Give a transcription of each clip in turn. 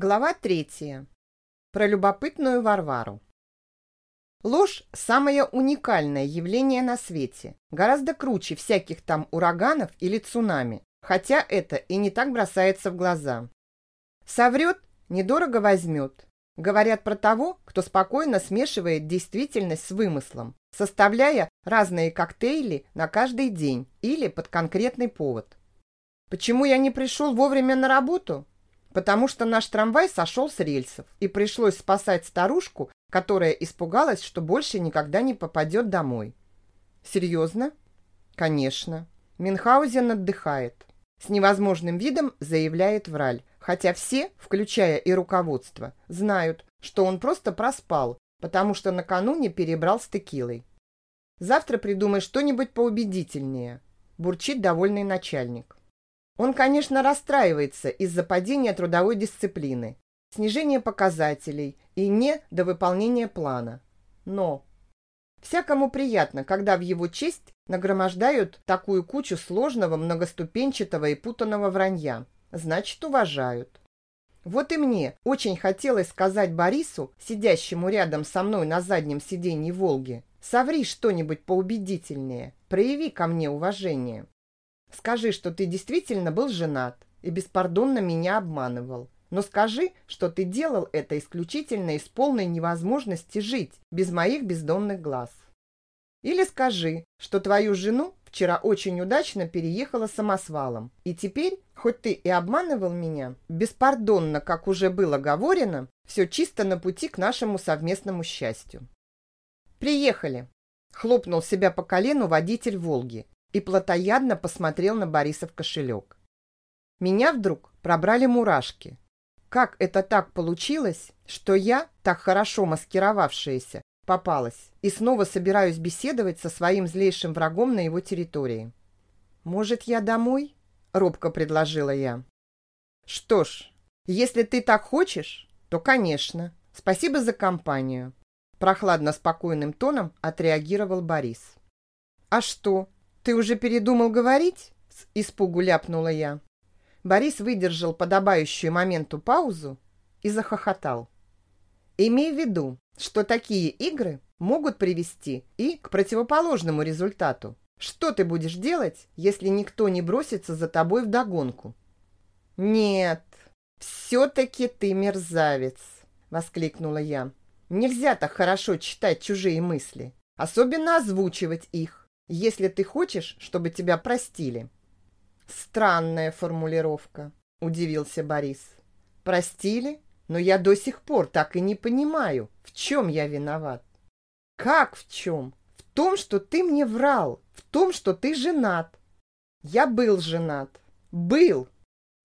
Глава третья. Про любопытную Варвару. Ложь – самое уникальное явление на свете, гораздо круче всяких там ураганов или цунами, хотя это и не так бросается в глаза. Соврет – недорого возьмет. Говорят про того, кто спокойно смешивает действительность с вымыслом, составляя разные коктейли на каждый день или под конкретный повод. Почему я не пришел вовремя на работу? Потому что наш трамвай сошел с рельсов, и пришлось спасать старушку, которая испугалась, что больше никогда не попадет домой. Серьезно? Конечно. Мюнхгаузен отдыхает. С невозможным видом заявляет Враль, хотя все, включая и руководство, знают, что он просто проспал, потому что накануне перебрал с текилой. Завтра придумай что-нибудь поубедительнее, бурчит довольный начальник. Он, конечно, расстраивается из-за падения трудовой дисциплины, снижения показателей и не до выполнения плана. Но всякому приятно, когда в его честь нагромождают такую кучу сложного, многоступенчатого и путанного вранья. Значит, уважают. Вот и мне очень хотелось сказать Борису, сидящему рядом со мной на заднем сиденье «Волги», «Соври что-нибудь поубедительнее, прояви ко мне уважение». Скажи, что ты действительно был женат и беспардонно меня обманывал. Но скажи, что ты делал это исключительно из полной невозможности жить без моих бездомных глаз. Или скажи, что твою жену вчера очень удачно переехала самосвалом, и теперь, хоть ты и обманывал меня, беспардонно, как уже было говорено, все чисто на пути к нашему совместному счастью. «Приехали!» – хлопнул себя по колену водитель «Волги», и плотоядно посмотрел на Бориса в кошелек. Меня вдруг пробрали мурашки. Как это так получилось, что я, так хорошо маскировавшаяся, попалась и снова собираюсь беседовать со своим злейшим врагом на его территории? «Может, я домой?» – робко предложила я. «Что ж, если ты так хочешь, то, конечно. Спасибо за компанию», – прохладно-спокойным тоном отреагировал Борис. «А что, «Ты уже передумал говорить?» – с испугу ляпнула я. Борис выдержал подобающую моменту паузу и захохотал. «Имей в виду, что такие игры могут привести и к противоположному результату. Что ты будешь делать, если никто не бросится за тобой вдогонку?» «Нет, все-таки ты мерзавец!» – воскликнула я. «Нельзя так хорошо читать чужие мысли, особенно озвучивать их если ты хочешь, чтобы тебя простили». «Странная формулировка», – удивился Борис. «Простили? Но я до сих пор так и не понимаю, в чем я виноват». «Как в чем? В том, что ты мне врал, в том, что ты женат». «Я был женат. Был.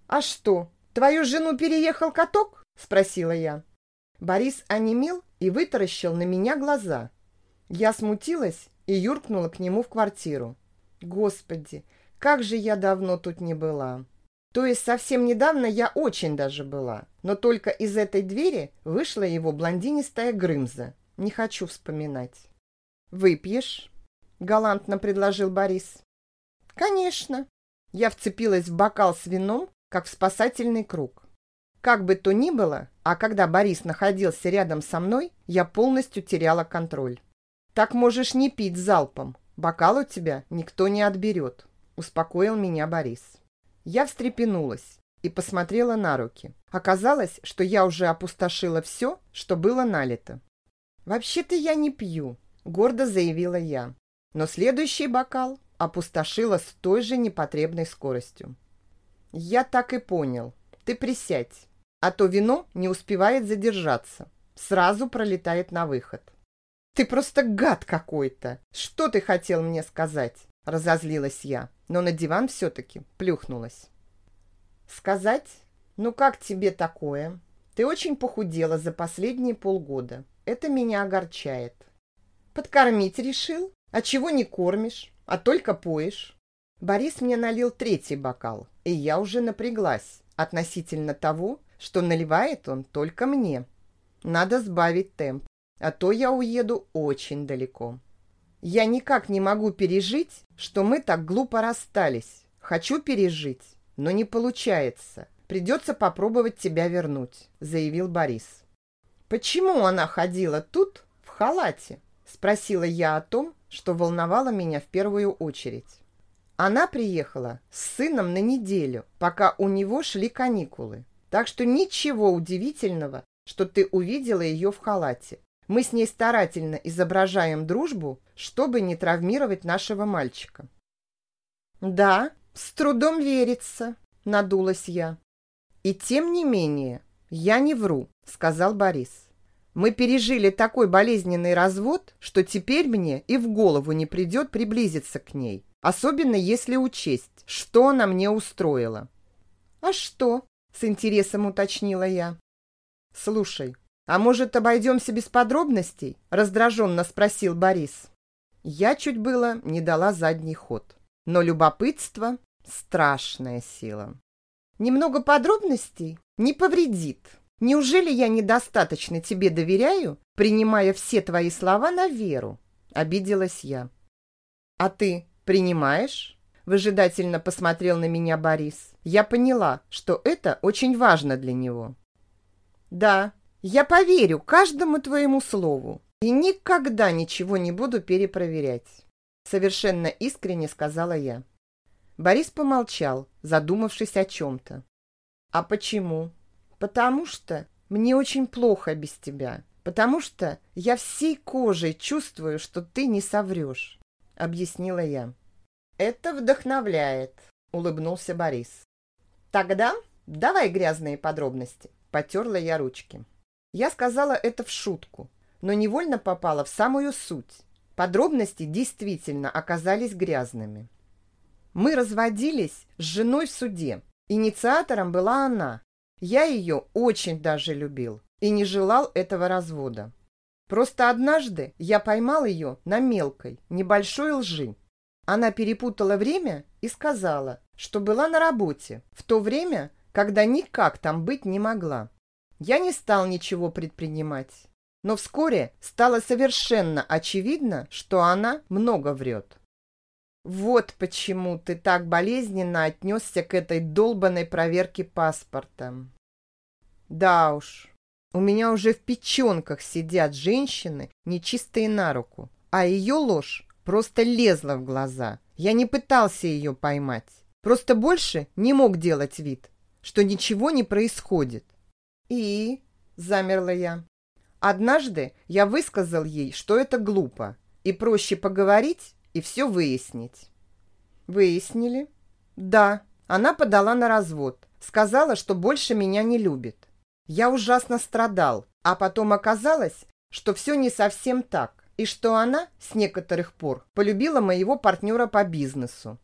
А что, твою жену переехал каток?» – спросила я. Борис онемел и вытаращил на меня глаза. Я смутилась и юркнула к нему в квартиру. Господи, как же я давно тут не была. То есть совсем недавно я очень даже была, но только из этой двери вышла его блондинистая Грымза. Не хочу вспоминать. «Выпьешь?» – галантно предложил Борис. «Конечно». Я вцепилась в бокал с вином, как в спасательный круг. Как бы то ни было, а когда Борис находился рядом со мной, я полностью теряла контроль. «Так можешь не пить залпом. Бокал у тебя никто не отберет», – успокоил меня Борис. Я встрепенулась и посмотрела на руки. Оказалось, что я уже опустошила все, что было налито. «Вообще-то я не пью», – гордо заявила я. Но следующий бокал опустошила с той же непотребной скоростью. «Я так и понял. Ты присядь, а то вино не успевает задержаться. Сразу пролетает на выход. «Ты просто гад какой-то! Что ты хотел мне сказать?» Разозлилась я, но на диван все-таки плюхнулась. «Сказать? Ну как тебе такое? Ты очень похудела за последние полгода. Это меня огорчает. Подкормить решил? А чего не кормишь, а только поешь?» Борис мне налил третий бокал, и я уже напряглась относительно того, что наливает он только мне. Надо сбавить темп а то я уеду очень далеко. Я никак не могу пережить, что мы так глупо расстались. Хочу пережить, но не получается. придется попробовать тебя вернуть», – заявил Борис. «Почему она ходила тут в халате?» – спросила я о том, что волновало меня в первую очередь. Она приехала с сыном на неделю, пока у него шли каникулы. Так что ничего удивительного, что ты увидела ее в халате. Мы с ней старательно изображаем дружбу, чтобы не травмировать нашего мальчика. «Да, с трудом верится», — надулась я. «И тем не менее, я не вру», — сказал Борис. «Мы пережили такой болезненный развод, что теперь мне и в голову не придет приблизиться к ней, особенно если учесть, что она мне устроила». «А что?» — с интересом уточнила я. «Слушай, а может, обойдемся без подробностей?» — раздраженно спросил Борис. Я чуть было не дала задний ход. Но любопытство – страшная сила. Немного подробностей не повредит. Неужели я недостаточно тебе доверяю, принимая все твои слова на веру? Обиделась я. А ты принимаешь? Выжидательно посмотрел на меня Борис. Я поняла, что это очень важно для него. Да, я поверю каждому твоему слову и никогда ничего не буду перепроверять. Совершенно искренне сказала я. Борис помолчал, задумавшись о чем-то. «А почему?» «Потому что мне очень плохо без тебя. Потому что я всей кожей чувствую, что ты не соврешь», — объяснила я. «Это вдохновляет», — улыбнулся Борис. «Тогда давай грязные подробности», — потерла я ручки. Я сказала это в шутку, но невольно попала в самую суть. Подробности действительно оказались грязными. Мы разводились с женой в суде. Инициатором была она. Я ее очень даже любил и не желал этого развода. Просто однажды я поймал ее на мелкой, небольшой лжи. Она перепутала время и сказала, что была на работе в то время, когда никак там быть не могла. Я не стал ничего предпринимать. Но вскоре стало совершенно очевидно, что она много врет. Вот почему ты так болезненно отнесся к этой долбанной проверке паспорта. Да уж, у меня уже в печенках сидят женщины, нечистые на руку, а ее ложь просто лезла в глаза. Я не пытался ее поймать, просто больше не мог делать вид, что ничего не происходит. И замерла я. Однажды я высказал ей, что это глупо, и проще поговорить и все выяснить. Выяснили? Да, она подала на развод. Сказала, что больше меня не любит. Я ужасно страдал, а потом оказалось, что все не совсем так, и что она с некоторых пор полюбила моего партнера по бизнесу.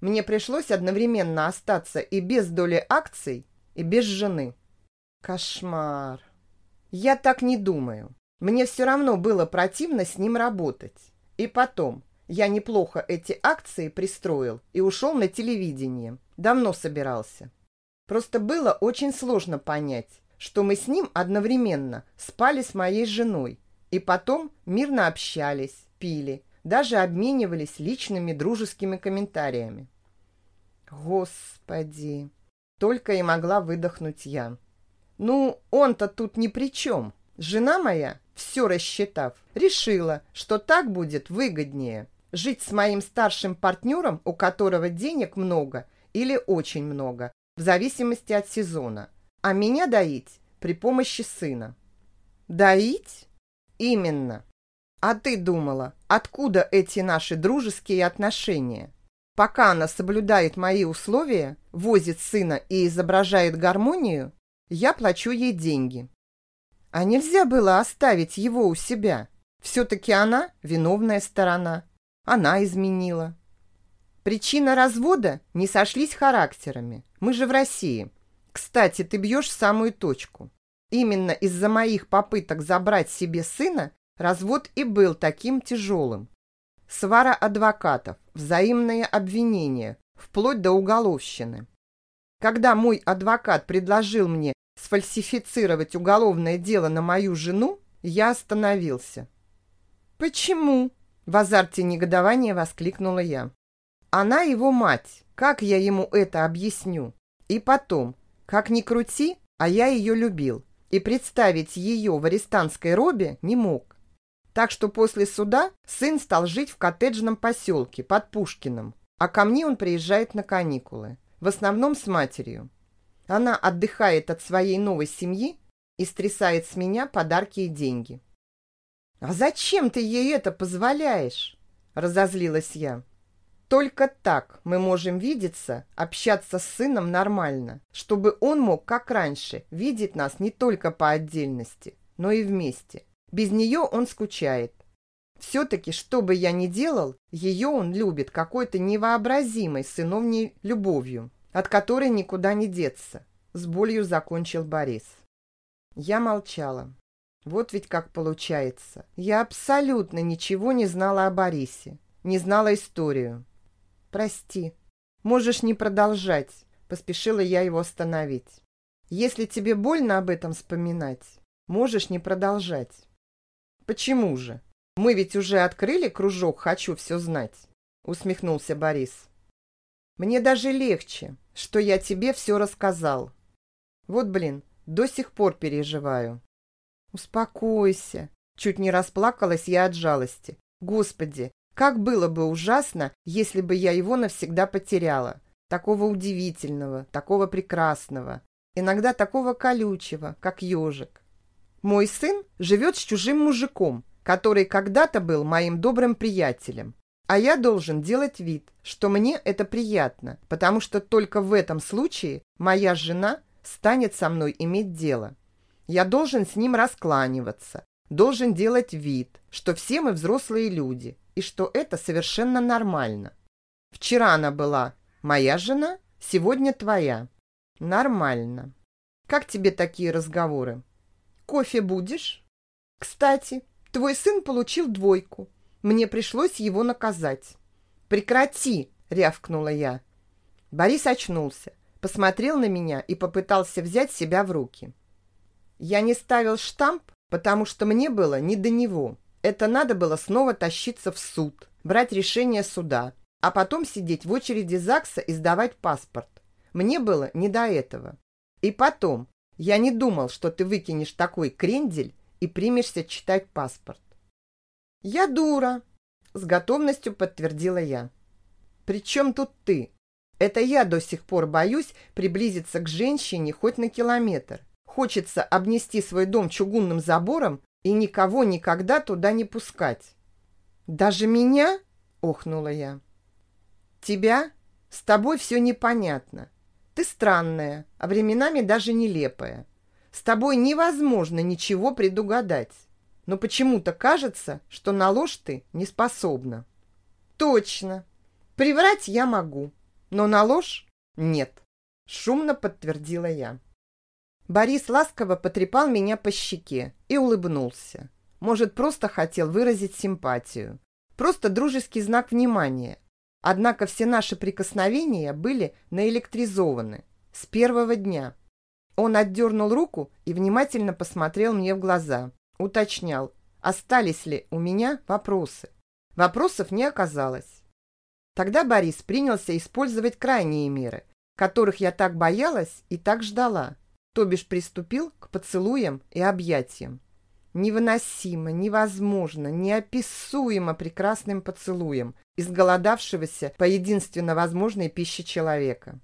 Мне пришлось одновременно остаться и без доли акций, и без жены. Кошмар. Я так не думаю. Мне все равно было противно с ним работать. И потом, я неплохо эти акции пристроил и ушел на телевидение. Давно собирался. Просто было очень сложно понять, что мы с ним одновременно спали с моей женой и потом мирно общались, пили, даже обменивались личными дружескими комментариями. Господи! Только и могла выдохнуть я. Ну, он-то тут ни при чем. Жена моя, все рассчитав, решила, что так будет выгоднее. Жить с моим старшим партнером, у которого денег много или очень много, в зависимости от сезона. А меня доить при помощи сына. Доить? Именно. А ты думала, откуда эти наши дружеские отношения? Пока она соблюдает мои условия, возит сына и изображает гармонию, я плачу ей деньги. А нельзя было оставить его у себя. Все-таки она виновная сторона. Она изменила. Причина развода – не сошлись характерами. Мы же в России. Кстати, ты бьешь самую точку. Именно из-за моих попыток забрать себе сына развод и был таким тяжелым. Свара адвокатов, взаимные обвинения, вплоть до уголовщины. Когда мой адвокат предложил мне сфальсифицировать уголовное дело на мою жену, я остановился. «Почему?» – в азарте негодования воскликнула я. «Она его мать. Как я ему это объясню? И потом, Как ни крути, а я ее любил, и представить ее в арестантской робе не мог. Так что после суда сын стал жить в коттеджном поселке под Пушкиным, а ко мне он приезжает на каникулы, в основном с матерью. Она отдыхает от своей новой семьи и стрясает с меня подарки и деньги. «А зачем ты ей это позволяешь?» – разозлилась я. «Только так мы можем видеться, общаться с сыном нормально, чтобы он мог, как раньше, видеть нас не только по отдельности, но и вместе. Без нее он скучает. Все-таки, что бы я ни делал, ее он любит какой-то невообразимой сыновней любовью, от которой никуда не деться. С болью закончил Борис. Я молчала. Вот ведь как получается. Я абсолютно ничего не знала о Борисе. Не знала историю. Прости. Можешь не продолжать. Поспешила я его остановить. Если тебе больно об этом вспоминать, можешь не продолжать. «Почему же? Мы ведь уже открыли кружок «Хочу все знать», — усмехнулся Борис. «Мне даже легче, что я тебе все рассказал. Вот, блин, до сих пор переживаю». «Успокойся», — чуть не расплакалась я от жалости. «Господи, как было бы ужасно, если бы я его навсегда потеряла. Такого удивительного, такого прекрасного, иногда такого колючего, как ежик. Мой сын живет с чужим мужиком, который когда-то был моим добрым приятелем. А я должен делать вид, что мне это приятно, потому что только в этом случае моя жена станет со мной иметь дело. Я должен с ним раскланиваться, должен делать вид, что все мы взрослые люди и что это совершенно нормально. Вчера она была моя жена, сегодня твоя. Нормально. Как тебе такие разговоры? Кофе будешь? Кстати, твой сын получил двойку. Мне пришлось его наказать. Прекрати, рявкнула я. Борис очнулся, посмотрел на меня и попытался взять себя в руки. Я не ставил штамп, потому что мне было не до него. Это надо было снова тащиться в суд, брать решение суда, а потом сидеть в очереди ЗАГСа и сдавать паспорт. Мне было не до этого. И потом, я не думал, что ты выкинешь такой крендель и примешься читать паспорт. Я дура, с готовностью подтвердила я. При чем тут ты? Это я до сих пор боюсь приблизиться к женщине хоть на километр. Хочется обнести свой дом чугунным забором и никого никогда туда не пускать. Даже меня? Охнула я. Тебя? С тобой все непонятно. Ты странная, а временами даже нелепая. С тобой невозможно ничего предугадать. Но почему-то кажется, что на ложь ты не способна. Точно. Приврать я могу, но на ложь нет. Шумно подтвердила я. Борис ласково потрепал меня по щеке и улыбнулся. Может, просто хотел выразить симпатию. Просто дружеский знак внимания, Однако все наши прикосновения были наэлектризованы с первого дня. Он отдернул руку и внимательно посмотрел мне в глаза. Уточнял, остались ли у меня вопросы. Вопросов не оказалось. Тогда Борис принялся использовать крайние меры, которых я так боялась и так ждала, то бишь приступил к поцелуям и объятиям. Невыносимо, невозможно, неописуемо прекрасным поцелуем, изголодавшегося по единственно возможной пище человека.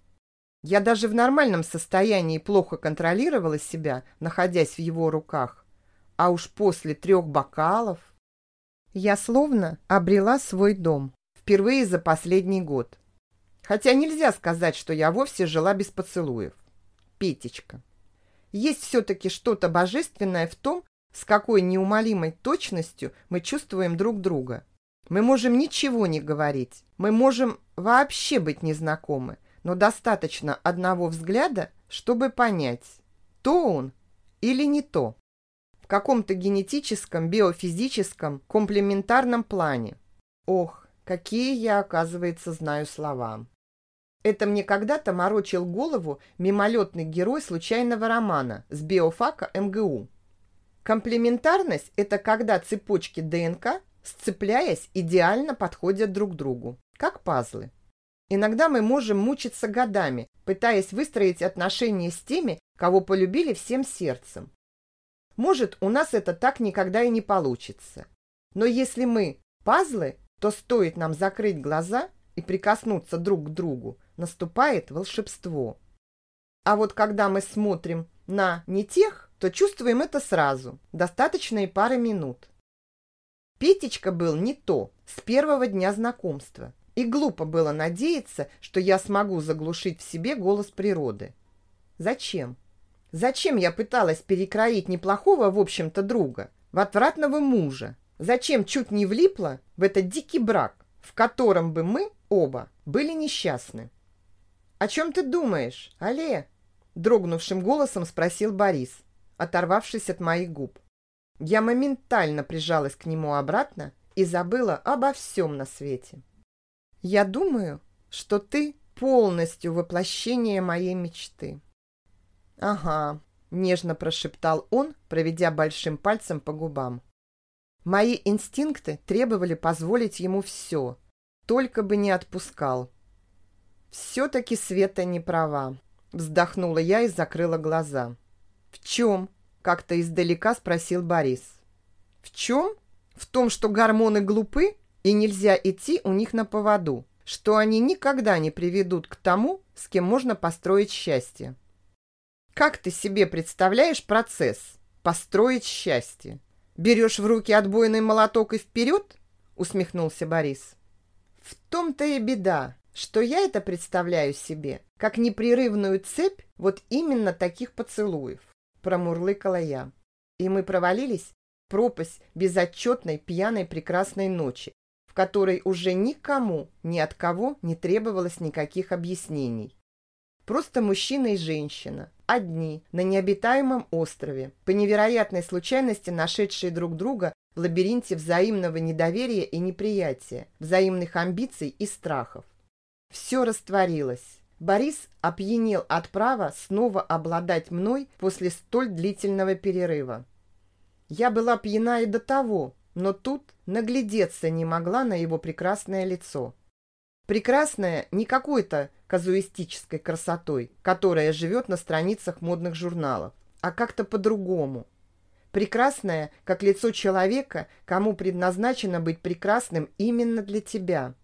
Я даже в нормальном состоянии плохо контролировала себя, находясь в его руках. А уж после трех бокалов... Я словно обрела свой дом. Впервые за последний год. Хотя нельзя сказать, что я вовсе жила без поцелуев. Петечка. Есть все-таки что-то божественное в том, с какой неумолимой точностью мы чувствуем друг друга. Мы можем ничего не говорить, мы можем вообще быть незнакомы, но достаточно одного взгляда, чтобы понять, то он или не то. В каком-то генетическом, биофизическом, комплементарном плане. Ох, какие я, оказывается, знаю слова. Это мне когда-то морочил голову мимолетный герой случайного романа с биофака МГУ. Комплементарность – это когда цепочки ДНК сцепляясь, идеально подходят друг другу, как пазлы. Иногда мы можем мучиться годами, пытаясь выстроить отношения с теми, кого полюбили всем сердцем. Может, у нас это так никогда и не получится. Но если мы пазлы, то стоит нам закрыть глаза и прикоснуться друг к другу, наступает волшебство. А вот когда мы смотрим на не тех, то чувствуем это сразу, достаточно и пары минут. Петечка был не то с первого дня знакомства, и глупо было надеяться, что я смогу заглушить в себе голос природы. Зачем? Зачем я пыталась перекроить неплохого, в общем-то, друга в отвратного мужа? Зачем чуть не влипла в этот дикий брак, в котором бы мы оба были несчастны? «О чем ты думаешь, Але?» Дрогнувшим голосом спросил Борис, оторвавшись от моих губ. Я моментально прижалась к нему обратно и забыла обо всем на свете. «Я думаю, что ты полностью воплощение моей мечты». «Ага», — нежно прошептал он, проведя большим пальцем по губам. Мои инстинкты требовали позволить ему все, только бы не отпускал. «Все-таки Света не права», — вздохнула я и закрыла глаза. «В чем?» — как-то издалека спросил Борис. «В чем? В том, что гормоны глупы и нельзя идти у них на поводу, что они никогда не приведут к тому, с кем можно построить счастье». Как ты себе представляешь процесс построить счастье? Берешь в руки отбойный молоток и вперед? Усмехнулся Борис. В том-то и беда, что я это представляю себе, как непрерывную цепь вот именно таких поцелуев, промурлыкала я. И мы провалились в пропасть безотчетной пьяной прекрасной ночи, в которой уже никому ни от кого не требовалось никаких объяснений. Просто мужчина и женщина, одни, на необитаемом острове, по невероятной случайности нашедшие друг друга в лабиринте взаимного недоверия и неприятия, взаимных амбиций и страхов. Все растворилось. Борис опьянел от права снова обладать мной после столь длительного перерыва. Я была пьяна и до того, но тут наглядеться не могла на его прекрасное лицо. Прекрасное не какой-то казуистической красотой, которая живет на страницах модных журналов, а как-то по-другому. Прекрасное, как лицо человека, кому предназначено быть прекрасным именно для тебя.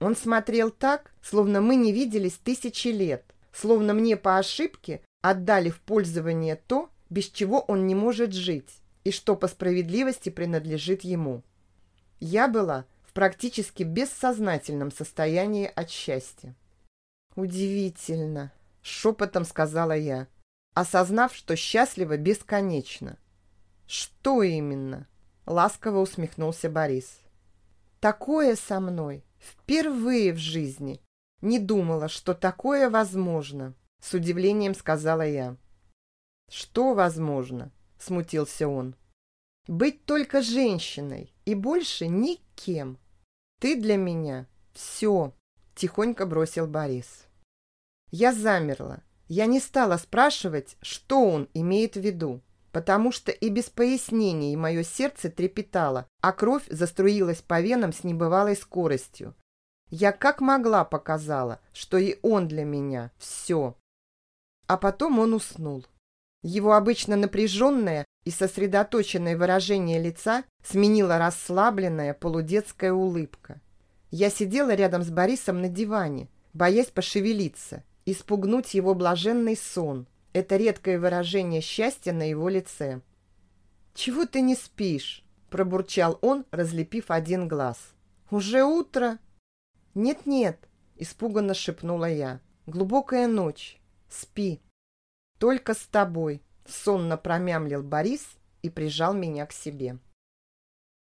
Он смотрел так, словно мы не виделись тысячи лет, словно мне по ошибке отдали в пользование то, без чего он не может жить, и что по справедливости принадлежит ему. Я была практически бессознательном состоянии от счастья. «Удивительно!» — шепотом сказала я, осознав, что счастлива бесконечно. «Что именно?» — ласково усмехнулся Борис. «Такое со мной впервые в жизни. Не думала, что такое возможно», — с удивлением сказала я. «Что возможно?» — смутился он. «Быть только женщиной и больше никем. Ты для меня все», Тихонько бросил Борис. Я замерла. Я не стала спрашивать, что он имеет в виду, потому что и без пояснений мое сердце трепетало, а кровь заструилась по венам с небывалой скоростью. Я как могла показала, что и он для меня все. А потом он уснул. Его обычно напряженное и сосредоточенное выражение лица сменила расслабленная полудетская улыбка. Я сидела рядом с Борисом на диване, боясь пошевелиться, испугнуть его блаженный сон. Это редкое выражение счастья на его лице. «Чего ты не спишь?» – пробурчал он, разлепив один глаз. «Уже утро?» «Нет-нет», – испуганно шепнула я. «Глубокая ночь. Спи». «Только с тобой», – сонно промямлил Борис и прижал меня к себе.